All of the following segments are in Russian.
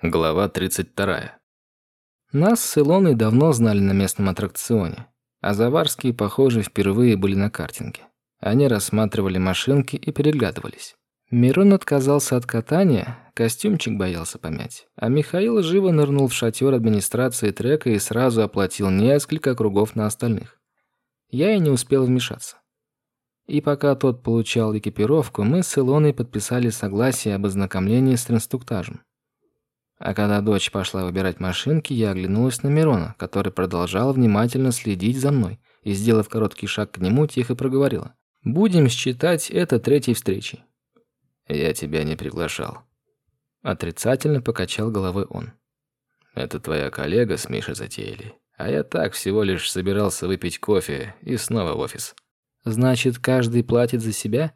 Глава 32. Нас с Илоной давно знали на местном аттракционе, а Заварские, похоже, впервые были на картинге. Они рассматривали машинки и переглядывались. Мирон отказался от катания, костюмчик боялся помять, а Михаил живо нырнул в шатер администрации трека и сразу оплатил несколько кругов на остальных. Я и не успел вмешаться. И пока тот получал экипировку, мы с Илоной подписали согласие об ознакомлении с инструктажем. А когда дочь пошла выбирать машинки, я оглянулась на Мирона, который продолжал внимательно следить за мной, и, сделав короткий шаг к нему, тихо проговорила. «Будем считать это третьей встречей». «Я тебя не приглашал». Отрицательно покачал головой он. «Это твоя коллега с Мишей затеяли. А я так всего лишь собирался выпить кофе и снова в офис». «Значит, каждый платит за себя?»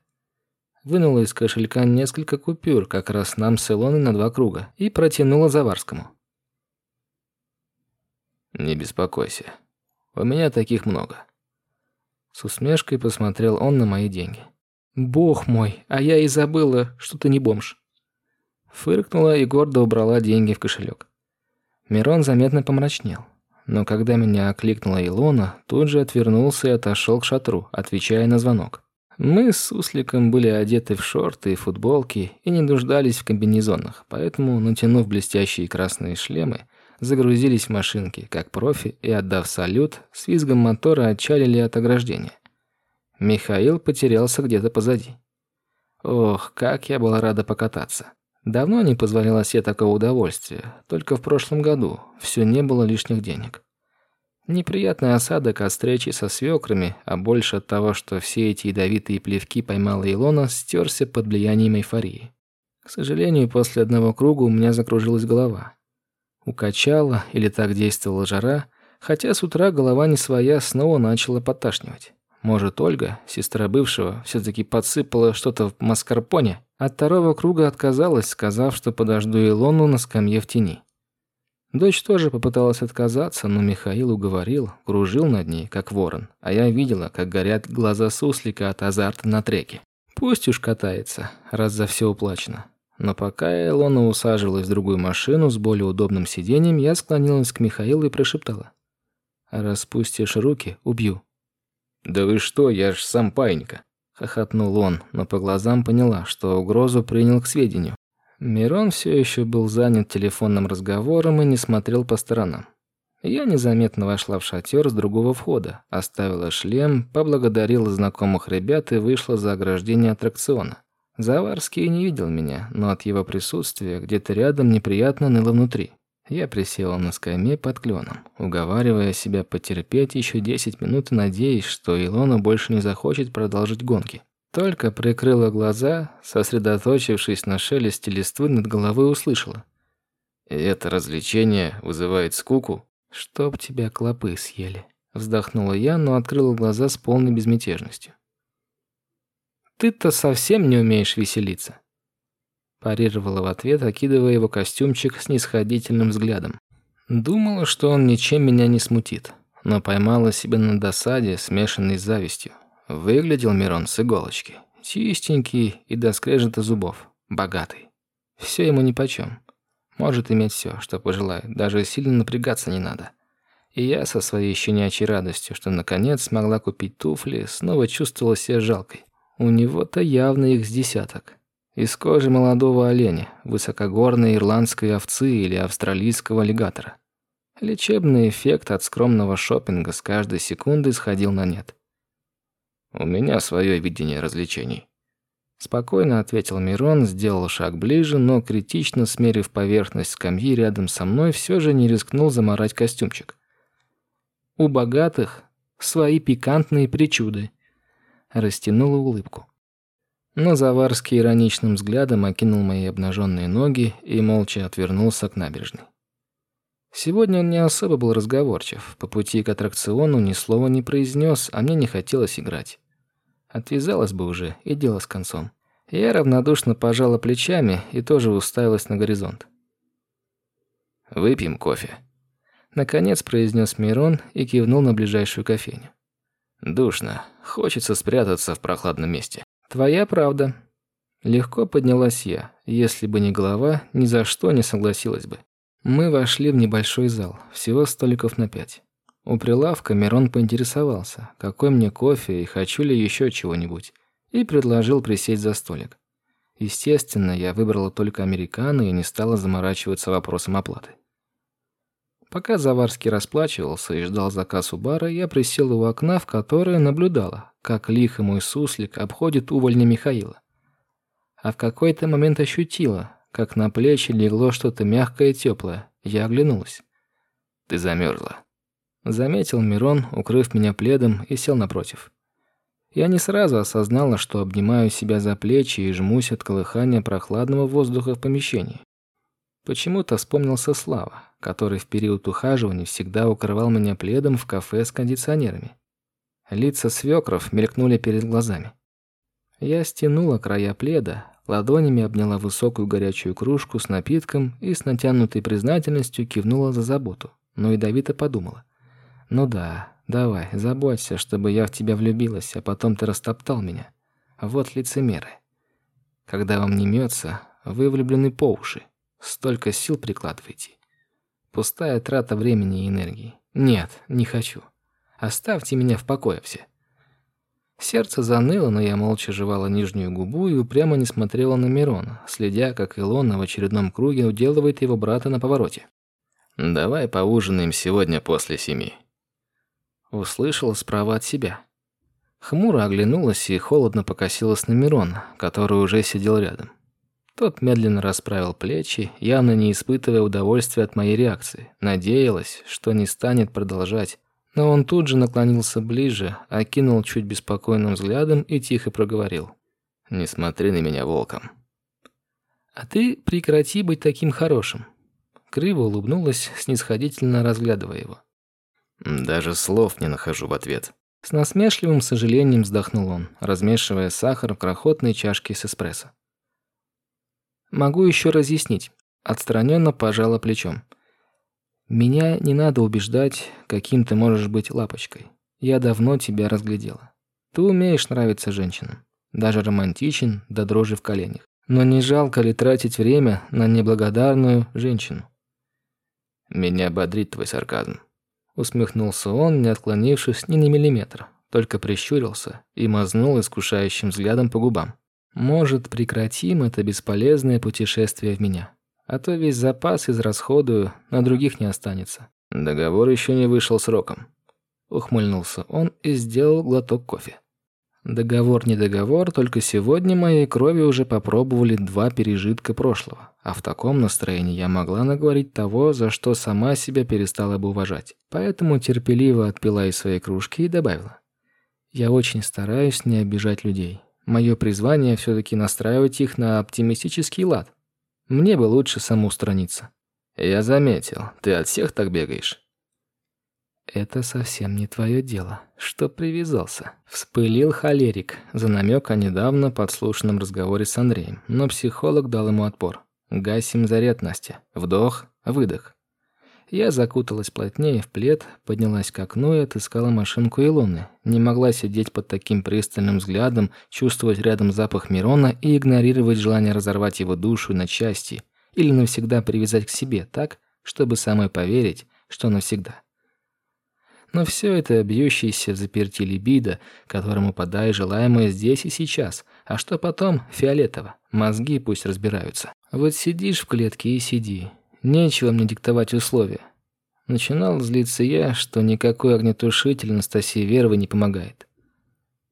Вынула из кошелька несколько купюр, как раз нам с Илоной на два круга, и протянула Заварскому. «Не беспокойся. У меня таких много». С усмешкой посмотрел он на мои деньги. «Бог мой, а я и забыла, что ты не бомж». Фыркнула и гордо убрала деньги в кошелек. Мирон заметно помрачнел. Но когда меня окликнула Илона, тут же отвернулся и отошел к шатру, отвечая на звонок. Мы с Сусликом были одеты в шорты и футболки и не нуждались в комбинезонах, поэтому, натянув блестящие красные шлемы, загрузились в машинки, как профи, и, отдав салют, с визгом мотора отчалили от ограждения. Михаил потерялся где-то позади. Ох, как я была рада покататься. Давно не позволяла себе такого удовольствия, только в прошлом году все не было лишних денег. Неприятный осадок от встречи со свекрами, а больше от того, что все эти ядовитые плевки поймала Илона, стерся под влиянием эйфории. К сожалению, после одного круга у меня закружилась голова. Укачала, или так действовала жара, хотя с утра голова не своя снова начала поташнивать. Может, Ольга, сестра бывшего, все-таки подсыпала что-то в маскарпоне? От второго круга отказалась, сказав, что подожду Илону на скамье в тени. Дочь тоже попыталась отказаться, но Михаил уговорил, кружил над ней, как ворон, а я видела, как горят глаза суслика от азарта на треке. Пусть уж катается, раз за все уплачено. Но пока Илона усаживалась в другую машину с более удобным сиденьем, я склонилась к Михаилу и прошептала. «Распустишь руки, убью». «Да вы что, я ж сам паинька», — хохотнул он, но по глазам поняла, что угрозу принял к сведению. Мирон все еще был занят телефонным разговором и не смотрел по сторонам. Я незаметно вошла в шатер с другого входа, оставила шлем, поблагодарила знакомых ребят и вышла за ограждение аттракциона. Заварский не видел меня, но от его присутствия где-то рядом неприятно ныло внутри. Я присела на скамье под кленом, уговаривая себя потерпеть еще 10 минут и надеясь, что Илона больше не захочет продолжить гонки. Только прикрыла глаза, сосредоточившись на шелесте листвы над головой, услышала. «И это развлечение вызывает скуку?» «Чтоб тебя клопы съели», — вздохнула я, но открыла глаза с полной безмятежностью. «Ты-то совсем не умеешь веселиться», — парировала в ответ, окидывая его костюмчик с нисходительным взглядом. Думала, что он ничем меня не смутит, но поймала себя на досаде, смешанной с завистью. Выглядел Мирон с иголочки. Чистенький и до скрежета зубов. Богатый. Все ему нипочем. Может иметь все, что пожелает. Даже сильно напрягаться не надо. И я со своей щенячьей радостью, что наконец смогла купить туфли, снова чувствовала себя жалкой. У него-то явно их с десяток. Из кожи молодого оленя, высокогорной ирландской овцы или австралийского аллигатора. Лечебный эффект от скромного шопинга с каждой секунды сходил на нет. У меня свое видение развлечений. Спокойно ответил Мирон, сделал шаг ближе, но критично смерив поверхность скамьи рядом со мной, все же не рискнул заморать костюмчик. У богатых свои пикантные причуды. Растянула улыбку. Но Заварский ироничным взглядом окинул мои обнаженные ноги и молча отвернулся к набережной. Сегодня он не особо был разговорчив. По пути к аттракциону ни слова не произнес, а мне не хотелось играть. Отвязалась бы уже, и дело с концом. Я равнодушно пожала плечами и тоже уставилась на горизонт. «Выпьем кофе», — наконец произнес Мирон и кивнул на ближайшую кофейню. «Душно. Хочется спрятаться в прохладном месте». «Твоя правда». Легко поднялась я. Если бы не голова, ни за что не согласилась бы. Мы вошли в небольшой зал, всего столиков на пять. У прилавка Мирон поинтересовался, какой мне кофе и хочу ли еще чего-нибудь, и предложил присесть за столик. Естественно, я выбрала только американо и не стала заморачиваться вопросом оплаты. Пока Заварский расплачивался и ждал заказ у бара, я присела у окна, в которое наблюдала, как лихо мой суслик обходит увольня Михаила. А в какой-то момент ощутила, как на плечи легло что-то мягкое и теплое. Я оглянулась. «Ты замерзла», Заметил Мирон, укрыв меня пледом, и сел напротив. Я не сразу осознала, что обнимаю себя за плечи и жмусь от колыхания прохладного воздуха в помещении. Почему-то вспомнился Слава, который в период ухаживания всегда укрывал меня пледом в кафе с кондиционерами. Лица свекров мелькнули перед глазами. Я стянула края пледа, ладонями обняла высокую горячую кружку с напитком и с натянутой признательностью кивнула за заботу, но ядовито подумала. Ну да, давай, заботься, чтобы я в тебя влюбилась, а потом ты растоптал меня. Вот лицемеры. Когда вам не мется, вы влюблены по уши. Столько сил прикладываете. Пустая трата времени и энергии. Нет, не хочу. Оставьте меня в покое все. Сердце заныло, но я молча жевала нижнюю губу и упрямо не смотрела на Мирона, следя, как Илона в очередном круге уделывает его брата на повороте. «Давай поужинаем сегодня после семи», услышала справа от себя. Хмуро оглянулась и холодно покосилась на Мирона, который уже сидел рядом. Тот медленно расправил плечи, явно не испытывая удовольствия от моей реакции. Надеялась, что не станет продолжать. Но он тут же наклонился ближе, окинул чуть беспокойным взглядом и тихо проговорил. «Не смотри на меня волком». «А ты прекрати быть таким хорошим». Криво улыбнулась, снисходительно разглядывая его. Даже слов не нахожу в ответ. С насмешливым сожалением вздохнул он, размешивая сахар в крохотной чашке с эспрессо. Могу еще разъяснить. Отстраненно пожала плечом. Меня не надо убеждать, каким ты можешь быть лапочкой. Я давно тебя разглядела. Ты умеешь нравиться женщинам, даже романтичен до дрожи в коленях. Но не жалко ли тратить время на неблагодарную женщину? Меня бодрит твой сарказм. Усмехнулся он, не отклонившись ни на миллиметр, только прищурился и мазнул искушающим взглядом по губам. «Может, прекратим это бесполезное путешествие в меня? А то весь запас израсходую, на других не останется». «Договор еще не вышел сроком». Ухмыльнулся он и сделал глоток кофе. Договор не договор, только сегодня моей крови уже попробовали два пережитка прошлого, а в таком настроении я могла наговорить того, за что сама себя перестала бы уважать. Поэтому терпеливо отпила из своей кружки и добавила: "Я очень стараюсь не обижать людей. Мое призвание все таки настраивать их на оптимистический лад. Мне бы лучше самоустраниться". "Я заметил, ты от всех так бегаешь". «Это совсем не твое дело. Что привязался?» Вспылил холерик за намек о недавно подслушанном разговоре с Андреем, но психолог дал ему отпор. «Гасим заряд, Настя. Вдох, выдох». Я закуталась плотнее в плед, поднялась к окну и отыскала машинку Илоны. Не могла сидеть под таким пристальным взглядом, чувствовать рядом запах Мирона и игнорировать желание разорвать его душу на части или навсегда привязать к себе так, чтобы самой поверить, что навсегда. Но все это бьющееся в заперти либидо, которому подай желаемое здесь и сейчас. А что потом? Фиолетово. Мозги пусть разбираются. Вот сидишь в клетке и сиди. Нечего мне диктовать условия. Начинал злиться я, что никакой огнетушитель Анастасии Веровой не помогает.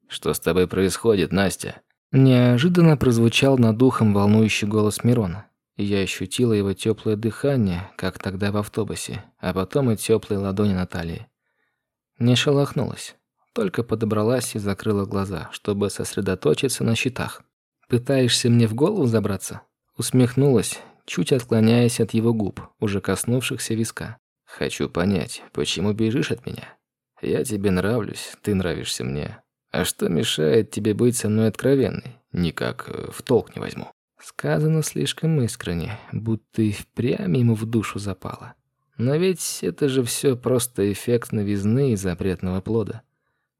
«Что с тобой происходит, Настя?» Неожиданно прозвучал над духом волнующий голос Мирона. И я ощутила его теплое дыхание, как тогда в автобусе, а потом и теплые ладони Натальи. Не шелохнулась, только подобралась и закрыла глаза, чтобы сосредоточиться на счетах. «Пытаешься мне в голову забраться?» Усмехнулась, чуть отклоняясь от его губ, уже коснувшихся виска. «Хочу понять, почему бежишь от меня? Я тебе нравлюсь, ты нравишься мне. А что мешает тебе быть со мной откровенной? Никак э, в толк не возьму». Сказано слишком искренне, будто и впрямь ему в душу запало. Но ведь это же все просто эффект новизны и запретного плода.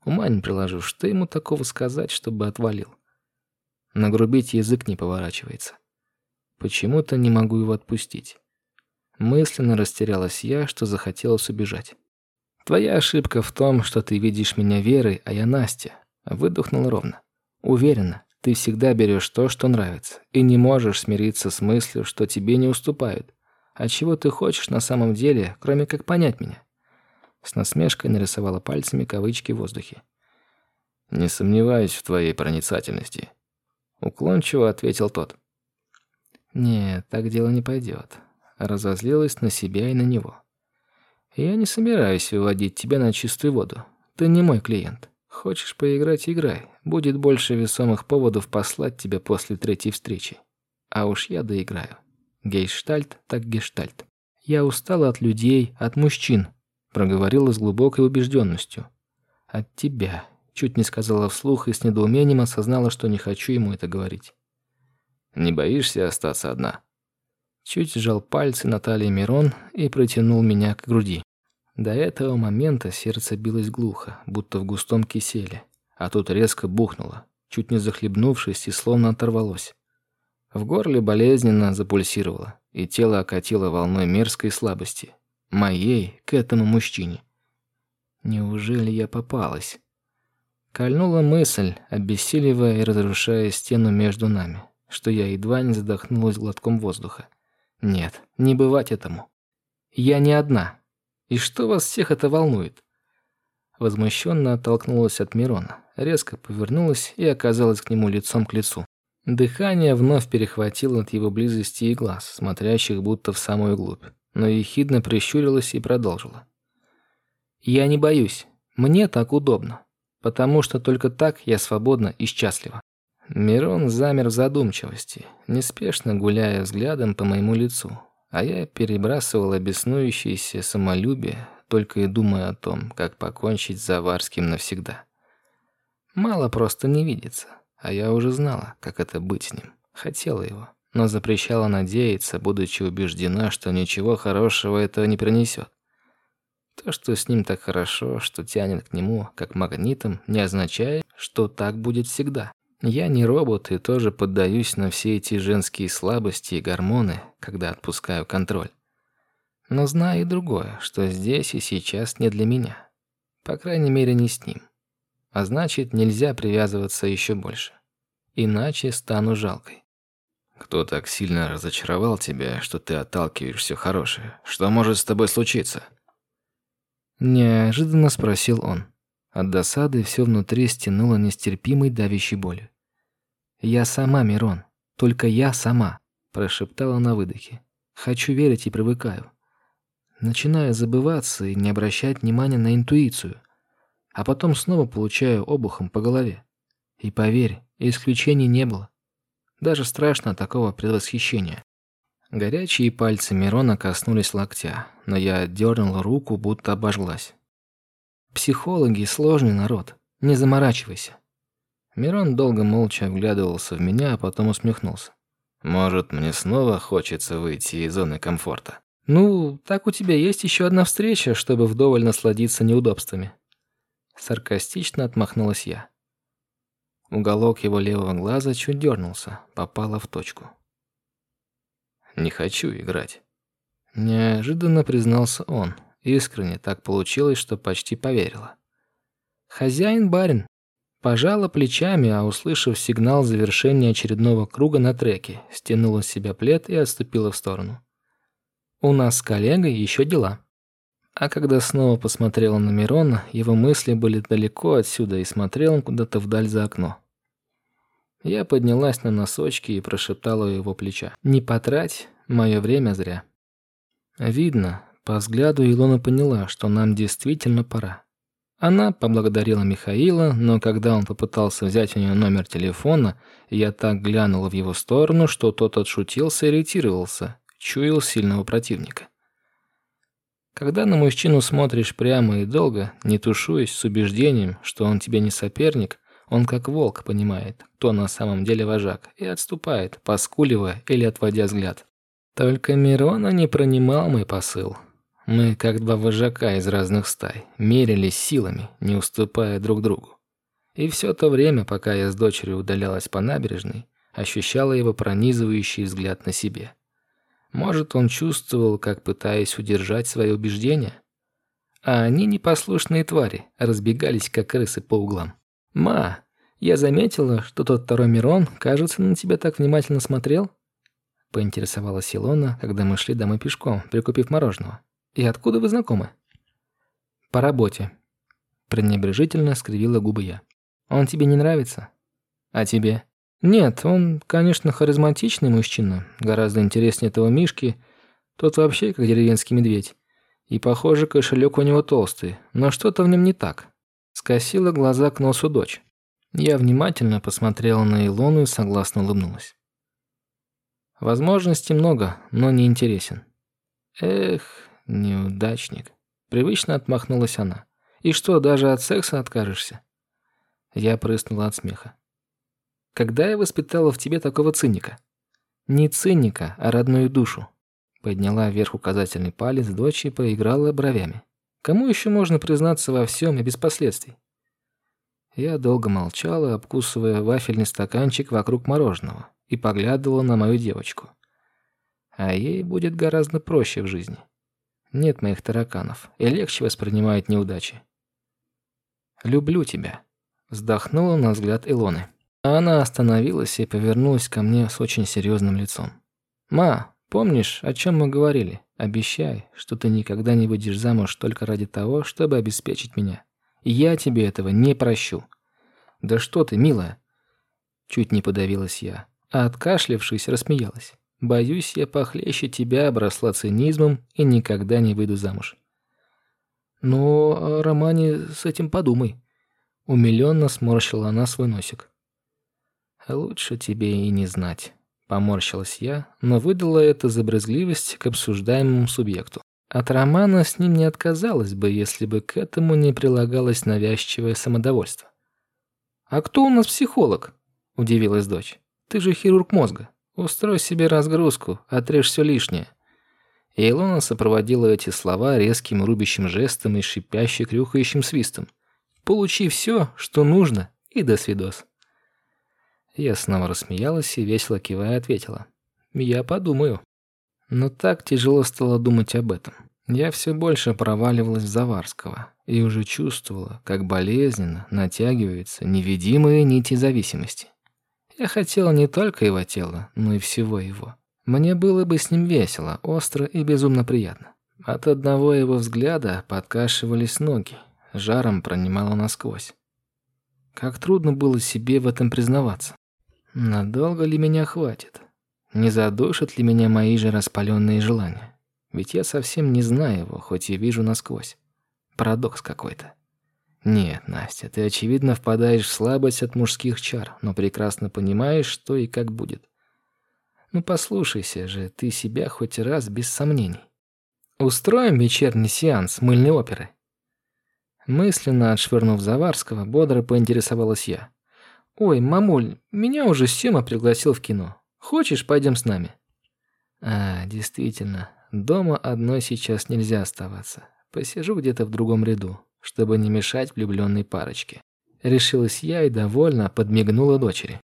Ума не приложу, что ему такого сказать, чтобы отвалил. Нагрубить язык не поворачивается. Почему-то не могу его отпустить. Мысленно растерялась я, что захотелось убежать. Твоя ошибка в том, что ты видишь меня Верой, а я Настя. Выдохнул ровно. Уверена, ты всегда берешь то, что нравится, и не можешь смириться с мыслью, что тебе не уступают. А чего ты хочешь на самом деле, кроме как понять меня? С насмешкой нарисовала пальцами кавычки в воздухе. Не сомневаюсь в твоей проницательности, уклончиво ответил тот. Нет, так дело не пойдет. Разозлилась на себя и на него. Я не собираюсь выводить тебя на чистую воду. Ты не мой клиент. Хочешь поиграть играй. Будет больше весомых поводов послать тебя после третьей встречи. А уж я доиграю. Гейштальт так гештальт. Я устала от людей, от мужчин, проговорила с глубокой убежденностью. От тебя. Чуть не сказала вслух и с недоумением осознала, что не хочу ему это говорить. Не боишься остаться одна? Чуть сжал пальцы Натальи Мирон и протянул меня к груди. До этого момента сердце билось глухо, будто в густом киселе, а тут резко бухнуло, чуть не захлебнувшись и словно оторвалось. В горле болезненно запульсировало, и тело окатило волной мерзкой слабости. Моей к этому мужчине. Неужели я попалась? Кольнула мысль, обессиливая и разрушая стену между нами, что я едва не задохнулась глотком воздуха. Нет, не бывать этому. Я не одна. И что вас всех это волнует? Возмущенно оттолкнулась от Мирона, резко повернулась и оказалась к нему лицом к лицу. Дыхание вновь перехватило от его близости и глаз, смотрящих будто в самую глубь, но ехидно прищурилась и продолжила. «Я не боюсь. Мне так удобно. Потому что только так я свободна и счастлива. Мирон замер в задумчивости, неспешно гуляя взглядом по моему лицу, а я перебрасывала беснующееся самолюбие, только и думая о том, как покончить с Заварским навсегда. Мало просто не видеться, а я уже знала, как это быть с ним. Хотела его, но запрещала надеяться, будучи убеждена, что ничего хорошего это не принесет. То, что с ним так хорошо, что тянет к нему, как магнитом, не означает, что так будет всегда. Я не робот и тоже поддаюсь на все эти женские слабости и гормоны, когда отпускаю контроль. Но знаю и другое, что здесь и сейчас не для меня. По крайней мере, не с ним. А значит, нельзя привязываться еще больше. Иначе стану жалкой. Кто так сильно разочаровал тебя, что ты отталкиваешь все хорошее? Что может с тобой случиться? Неожиданно спросил он. От досады все внутри стянуло нестерпимой давящей болью. «Я сама, Мирон. Только я сама», – прошептала на выдохе. «Хочу верить и привыкаю. Начинаю забываться и не обращать внимания на интуицию. А потом снова получаю обухом по голове. И поверь, исключений не было. Даже страшно такого предвосхищения. Горячие пальцы Мирона коснулись локтя, но я отдернула руку, будто обожглась. Психологи сложный народ. Не заморачивайся. Мирон долго молча вглядывался в меня, а потом усмехнулся. Может, мне снова хочется выйти из зоны комфорта. Ну, так у тебя есть еще одна встреча, чтобы вдоволь насладиться неудобствами. Саркастично отмахнулась я. Уголок его левого глаза чуть дернулся, попало в точку. Не хочу играть. Неожиданно признался он, Искренне так получилось, что почти поверила. Хозяин барин пожала плечами, а услышав сигнал завершения очередного круга на треке, стянула с себя плед и отступила в сторону. У нас с коллегой еще дела. А когда снова посмотрела на Мирона, его мысли были далеко отсюда и смотрел он куда-то вдаль за окно. Я поднялась на носочки и прошептала у его плеча: "Не потрать мое время зря". Видно, по взгляду Илона поняла, что нам действительно пора. Она поблагодарила Михаила, но когда он попытался взять у нее номер телефона, я так глянула в его сторону, что тот отшутился и иритировался, чуял сильного противника. Когда на мужчину смотришь прямо и долго, не тушуясь с убеждением, что он тебе не соперник, он как волк понимает, кто на самом деле вожак, и отступает, поскуливая или отводя взгляд. Только Мирона не пронимал мой посыл. Мы, как два вожака из разных стай, мерились силами, не уступая друг другу. И все то время, пока я с дочерью удалялась по набережной, ощущала его пронизывающий взгляд на себе. Может, он чувствовал, как пытаясь удержать свои убеждения? А они, непослушные твари, разбегались, как крысы по углам. «Ма, я заметила, что тот второй Мирон, кажется, на тебя так внимательно смотрел?» Поинтересовалась Илона, когда мы шли домой пешком, прикупив мороженого. «И откуда вы знакомы?» «По работе». Пренебрежительно скривила губы я. «Он тебе не нравится?» «А тебе?» «Нет, он, конечно, харизматичный мужчина, гораздо интереснее этого Мишки. Тот вообще как деревенский медведь. И, похоже, кошелек у него толстый, но что-то в нем не так». Скосила глаза к носу дочь. Я внимательно посмотрела на Илону и согласно улыбнулась. Возможностей много, но не интересен. Эх, неудачник. Привычно отмахнулась она. И что, даже от секса откажешься? Я прыснула от смеха. Когда я воспитала в тебе такого циника? Не циника, а родную душу. Подняла вверх указательный палец дочь и поиграла бровями. Кому еще можно признаться во всем и без последствий? Я долго молчала, обкусывая вафельный стаканчик вокруг мороженого, и поглядывала на мою девочку. А ей будет гораздо проще в жизни. Нет моих тараканов, и легче воспринимает неудачи. «Люблю тебя», — вздохнула на взгляд Илоны. Она остановилась и повернулась ко мне с очень серьезным лицом. «Ма, помнишь, о чем мы говорили? Обещай, что ты никогда не выйдешь замуж только ради того, чтобы обеспечить меня. Я тебе этого не прощу». «Да что ты, милая?» Чуть не подавилась я, а откашлявшись, рассмеялась. «Боюсь, я похлеще тебя обросла цинизмом и никогда не выйду замуж». «Но о романе с этим подумай». Умилённо сморщила она свой носик. «Лучше тебе и не знать», — поморщилась я, но выдала это за брезгливость к обсуждаемому субъекту. От романа с ним не отказалась бы, если бы к этому не прилагалось навязчивое самодовольство. «А кто у нас психолог?» – удивилась дочь. «Ты же хирург мозга. Устрой себе разгрузку, отрежь все лишнее». И Илона сопроводила эти слова резким рубящим жестом и шипяще крюхающим свистом. «Получи все, что нужно, и до свидос». Я снова рассмеялась и весело кивая ответила. «Я подумаю». Но так тяжело стало думать об этом. Я все больше проваливалась в Заварского и уже чувствовала, как болезненно натягиваются невидимые нити зависимости. Я хотела не только его тела, но и всего его. Мне было бы с ним весело, остро и безумно приятно. От одного его взгляда подкашивались ноги, жаром пронимало насквозь. Как трудно было себе в этом признаваться. Надолго ли меня хватит? Не задушат ли меня мои же распаленные желания? Ведь я совсем не знаю его, хоть и вижу насквозь. Парадокс какой-то. Нет, Настя, ты очевидно впадаешь в слабость от мужских чар, но прекрасно понимаешь, что и как будет. Ну послушайся же ты себя хоть раз без сомнений. Устроим вечерний сеанс мыльной оперы. Мысленно отшвырнув Заварского, бодро поинтересовалась я. «Ой, мамуль, меня уже Сема пригласил в кино. Хочешь, пойдем с нами?» «А, действительно, дома одной сейчас нельзя оставаться. Посижу где-то в другом ряду, чтобы не мешать влюбленной парочке». Решилась я и довольно подмигнула дочери.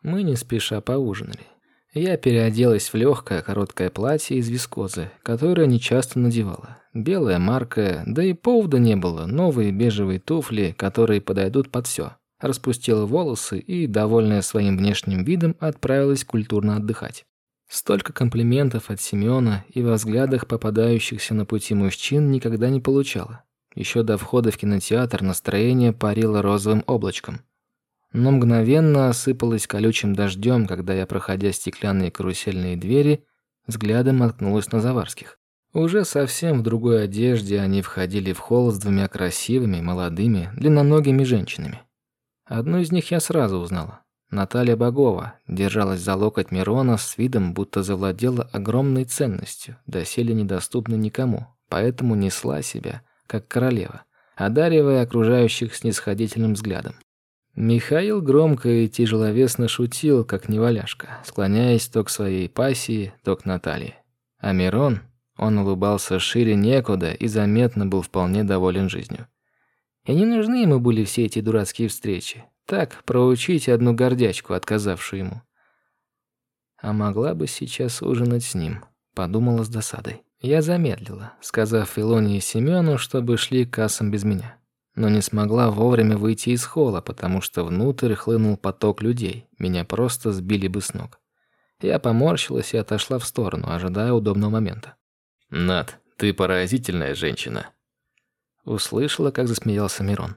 Мы не спеша поужинали. Я переоделась в легкое короткое платье из вискозы, которое не часто надевала. Белая марка, да и повода не было, новые бежевые туфли, которые подойдут под все распустила волосы и, довольная своим внешним видом, отправилась культурно отдыхать. Столько комплиментов от Семёна и во взглядах попадающихся на пути мужчин никогда не получала. Еще до входа в кинотеатр настроение парило розовым облачком. Но мгновенно осыпалось колючим дождем, когда я, проходя стеклянные карусельные двери, взглядом наткнулась на Заварских. Уже совсем в другой одежде они входили в холл с двумя красивыми, молодыми, длинноногими женщинами. Одну из них я сразу узнала. Наталья Богова держалась за локоть Мирона с видом, будто завладела огромной ценностью, доселе недоступной никому, поэтому несла себя, как королева, одаривая окружающих снисходительным взглядом. Михаил громко и тяжеловесно шутил, как неваляшка, склоняясь то к своей пассии, то к Наталье. А Мирон, он улыбался шире некуда и заметно был вполне доволен жизнью. И не нужны ему были все эти дурацкие встречи. Так, проучить одну гордячку, отказавшую ему. А могла бы сейчас ужинать с ним, подумала с досадой. Я замедлила, сказав Илоне и Семену, чтобы шли к кассам без меня. Но не смогла вовремя выйти из холла, потому что внутрь хлынул поток людей. Меня просто сбили бы с ног. Я поморщилась и отошла в сторону, ожидая удобного момента. «Над, ты поразительная женщина», Услышала, как засмеялся Мирон.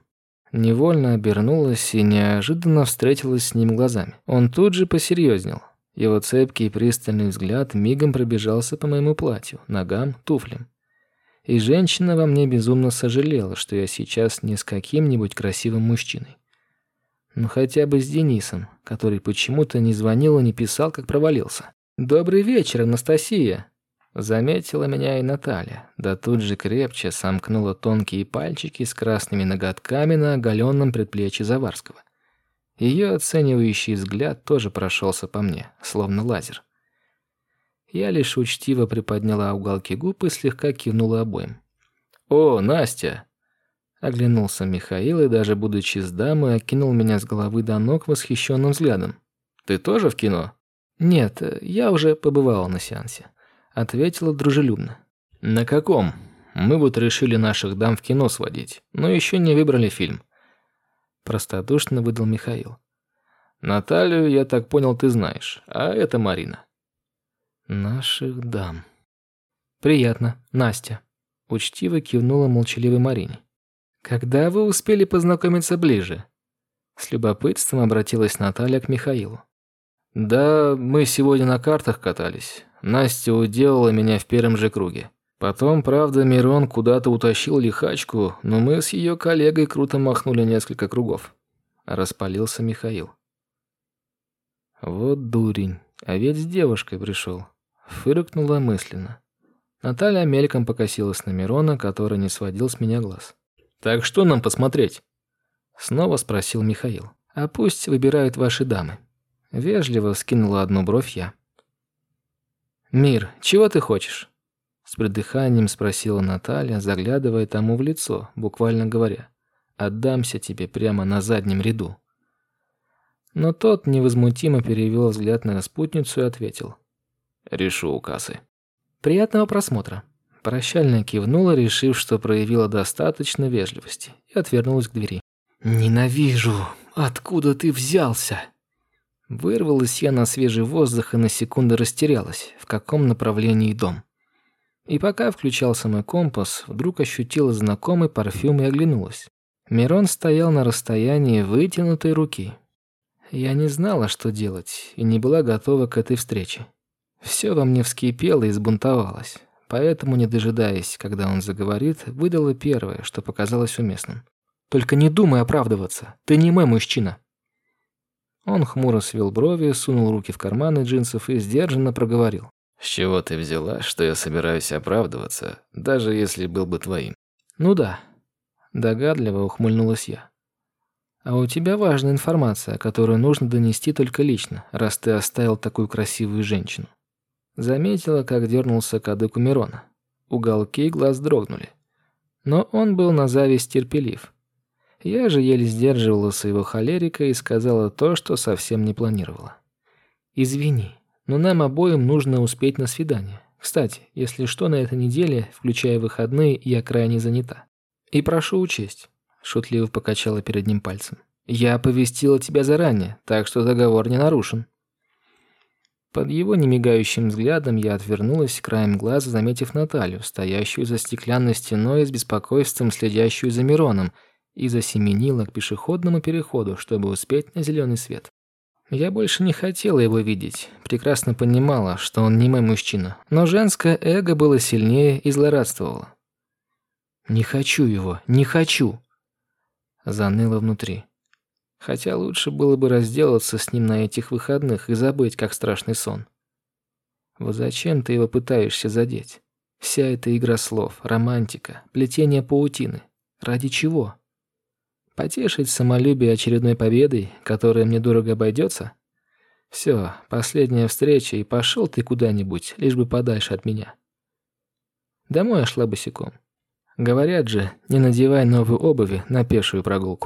Невольно обернулась и неожиданно встретилась с ним глазами. Он тут же посерьезнел. Его цепкий и пристальный взгляд мигом пробежался по моему платью, ногам, туфлям. И женщина во мне безумно сожалела, что я сейчас не с каким-нибудь красивым мужчиной. Ну хотя бы с Денисом, который почему-то не звонил и не писал, как провалился. «Добрый вечер, Анастасия!» Заметила меня и Наталья, да тут же крепче сомкнула тонкие пальчики с красными ноготками на оголенном предплечье Заварского. Ее оценивающий взгляд тоже прошелся по мне, словно лазер. Я лишь учтиво приподняла уголки губ и слегка кивнула обоим. «О, Настя!» Оглянулся Михаил и даже будучи с дамой, окинул меня с головы до ног восхищенным взглядом. «Ты тоже в кино?» «Нет, я уже побывала на сеансе» ответила дружелюбно. На каком? Мы вот решили наших дам в кино сводить, но еще не выбрали фильм. Простодушно выдал Михаил. Наталью, я так понял, ты знаешь, а это Марина. Наших дам. Приятно, Настя. Учтиво кивнула молчаливой Марине. Когда вы успели познакомиться ближе? С любопытством обратилась Наталья к Михаилу. Да, мы сегодня на картах катались. Настя уделала меня в первом же круге. Потом, правда, Мирон куда-то утащил лихачку, но мы с ее коллегой круто махнули несколько кругов. Распалился Михаил. Вот дурень, а ведь с девушкой пришел. Фыркнула мысленно. Наталья мельком покосилась на Мирона, который не сводил с меня глаз. «Так что нам посмотреть?» Снова спросил Михаил. «А пусть выбирают ваши дамы». Вежливо скинула одну бровь я. «Мир, чего ты хочешь?» С придыханием спросила Наталья, заглядывая тому в лицо, буквально говоря. «Отдамся тебе прямо на заднем ряду». Но тот невозмутимо перевел взгляд на спутницу и ответил. «Решу у кассы». «Приятного просмотра». Прощально кивнула, решив, что проявила достаточно вежливости, и отвернулась к двери. «Ненавижу! Откуда ты взялся?» Вырвалась я на свежий воздух и на секунду растерялась, в каком направлении дом. И пока включался мой компас, вдруг ощутила знакомый парфюм и оглянулась. Мирон стоял на расстоянии вытянутой руки. Я не знала, что делать, и не была готова к этой встрече. Все во мне вскипело и сбунтовалось, поэтому, не дожидаясь, когда он заговорит, выдала первое, что показалось уместным. «Только не думай оправдываться, ты не мой мужчина». Он хмуро свел брови, сунул руки в карманы джинсов и сдержанно проговорил. «С чего ты взяла, что я собираюсь оправдываться, даже если был бы твоим?» «Ну да», – догадливо ухмыльнулась я. «А у тебя важная информация, которую нужно донести только лично, раз ты оставил такую красивую женщину». Заметила, как дернулся кадык у Мирона. Уголки глаз дрогнули. Но он был на зависть терпелив. Я же еле сдерживала своего холерика и сказала то, что совсем не планировала. «Извини, но нам обоим нужно успеть на свидание. Кстати, если что, на этой неделе, включая выходные, я крайне занята. И прошу учесть», – шутливо покачала перед ним пальцем. «Я оповестила тебя заранее, так что договор не нарушен». Под его немигающим взглядом я отвернулась краем глаза, заметив Наталью, стоящую за стеклянной стеной с беспокойством следящую за Мироном – и засеменила к пешеходному переходу, чтобы успеть на зеленый свет. Я больше не хотела его видеть, прекрасно понимала, что он не мой мужчина, но женское эго было сильнее и злорадствовало. «Не хочу его, не хочу!» Заныло внутри. Хотя лучше было бы разделаться с ним на этих выходных и забыть, как страшный сон. Вот зачем ты его пытаешься задеть? Вся эта игра слов, романтика, плетение паутины. Ради чего? Потешить самолюбие очередной победой, которая мне дорого обойдется? Все, последняя встреча, и пошел ты куда-нибудь, лишь бы подальше от меня. Домой я шла босиком. Говорят же, не надевай новую обуви на пешую прогулку.